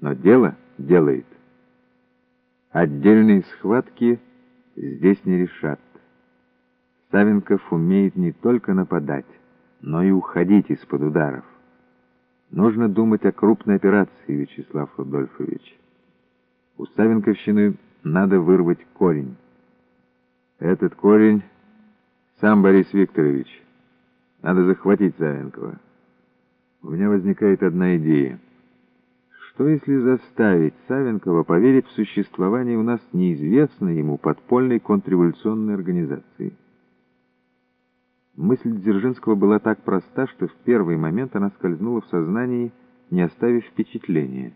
но дело делает. Отдельные схватки здесь не решат. Савенков умеет не только нападать, но и уходить из-под ударов. Нужно думать о крупной операции, Вячеслав Рудольфович. У Савенковщины надо вырвать корень. Этот корень сам Борис Викторович. Надо захватить Савенкова. У меня возникает одна идея. Что если заставить Савенкова поверить в существование у нас неизвестной ему подпольной контрреволюционной организации? Мысль Дзержинского была так проста, что в первый момент она скользнула в сознании, не оставив впечатления.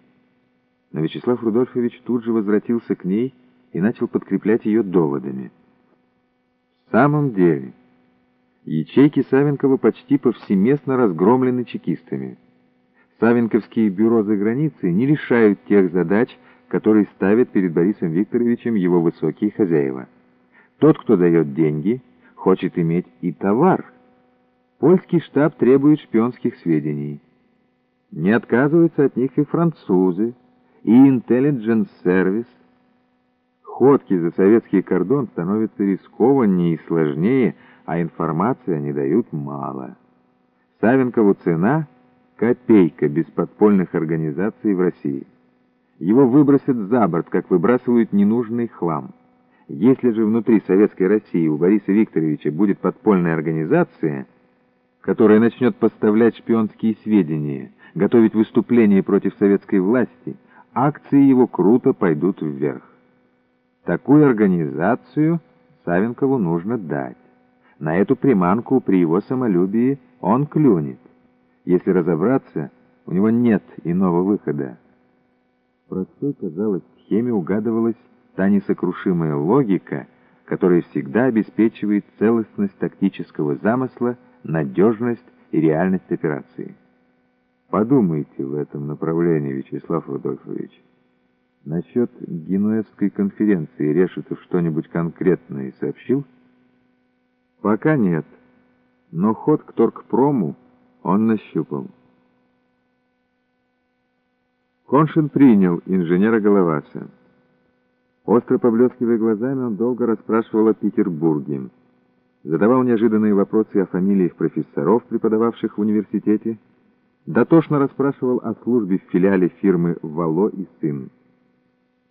Но Вячеслав Рудольфович тут же возвратился к ней и начал подкреплять ее доводами. В самом деле, ячейки Савенкова почти повсеместно разгромлены чекистами. Савенковские бюро за границей не решают тех задач, которые ставят перед Борисом Викторовичем его высокие хозяева. Тот, кто дает деньги – хочет иметь и товар. Польский штаб требует шпионских сведений. Не отказываются от них и французы, и Intelligence Service. Ходки за советский кордон становятся рискованнее и сложнее, а информации они дают мало. Савенкову цена — копейка без подпольных организаций в России. Его выбросят за борт, как выбрасывают ненужный хлам. Если же внутри Советской России у Бориса Викторовича будет подпольная организация, которая начнет поставлять шпионские сведения, готовить выступления против советской власти, акции его круто пойдут вверх. Такую организацию Савенкову нужно дать. На эту приманку при его самолюбии он клюнет. Если разобраться, у него нет иного выхода. Простой, казалось, схеме угадывалась та несокрушимая логика, которая всегда обеспечивает целостность тактического замысла, надежность и реальность операции. Подумайте в этом направлении, Вячеслав Рудольфович. Насчет Генуэзской конференции Решетов что-нибудь конкретное сообщил? Пока нет, но ход к торгпрому он нащупал. Коншин принял инженера Головаса. Остро поблескивая глазами, он долго расспрашивал о Петербурге. Задавал неожиданные вопросы о фамилиях профессоров, преподававших в университете. Дотошно расспрашивал о службе в филиале фирмы «Вало и сын».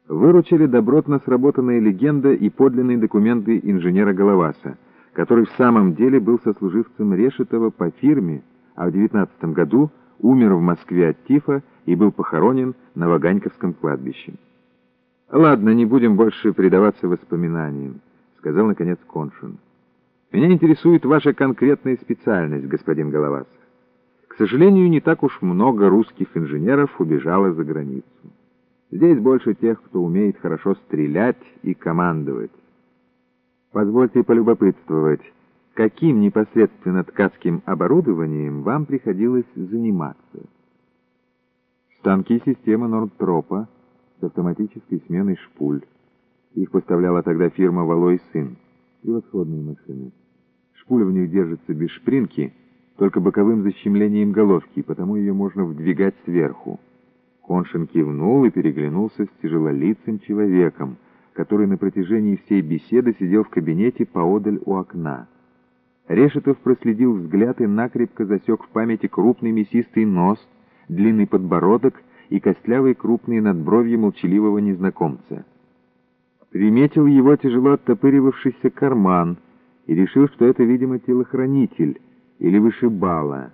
Выручили добротно сработанная легенда и подлинные документы инженера Головаса, который в самом деле был сослуживцем Решетова по фирме, а в 19 году умер в Москве от тифа и был похоронен на Ваганьковском кладбище. «Ладно, не будем больше предаваться воспоминаниям», — сказал, наконец, Коншин. «Меня интересует ваша конкретная специальность, господин Головас. К сожалению, не так уж много русских инженеров убежало за границу. Здесь больше тех, кто умеет хорошо стрелять и командовать. Позвольте полюбопытствовать, каким непосредственно ткацким оборудованием вам приходилось заниматься? Станки системы Нордтропа — с автоматической сменой шпуль. Их поставляла тогда фирма «Валой сын». Превосходные машины. Шпуля в них держится без шпринки, только боковым защемлением головки, потому ее можно вдвигать сверху. Коншин кивнул и переглянулся с тяжелолицым человеком, который на протяжении всей беседы сидел в кабинете поодаль у окна. Решетов проследил взгляд и накрепко засек в памяти крупный мясистый нос, длинный подбородок и костлявые крупные надбровья молчаливого незнакомца. Приметил его тяжело оттопыривавшийся карман и решил, что это, видимо, телохранитель или вышибала.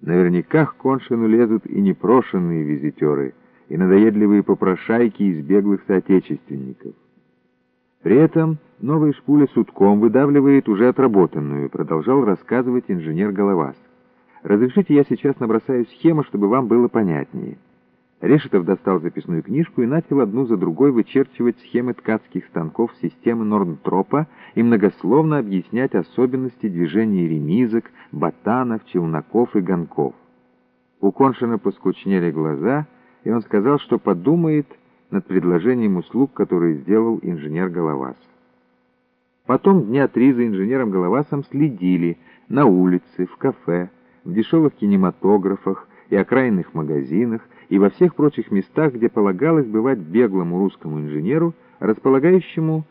Наверняка к Коншину лезут и непрошенные визитеры, и надоедливые попрошайки из беглых соотечественников. При этом новая шпуля сутком выдавливает уже отработанную, продолжал рассказывать инженер Головас. Разрешите, я сейчас набросаю схему, чтобы вам было понятнее». Решетов достал записную книжку и начал одну за другой вычерчивать схемы ткацких станков системы Норнтропа и многословно объяснять особенности движения ремизок, ботанов, челноков и гонков. У Коншина поскучнели глаза, и он сказал, что подумает над предложением услуг, которые сделал инженер Головас. Потом дня три за инженером Головасом следили на улице, в кафе, в дешевых кинематографах и окраинных магазинах, и во всех прочих местах, где полагалось бывать беглому русскому инженеру, располагающему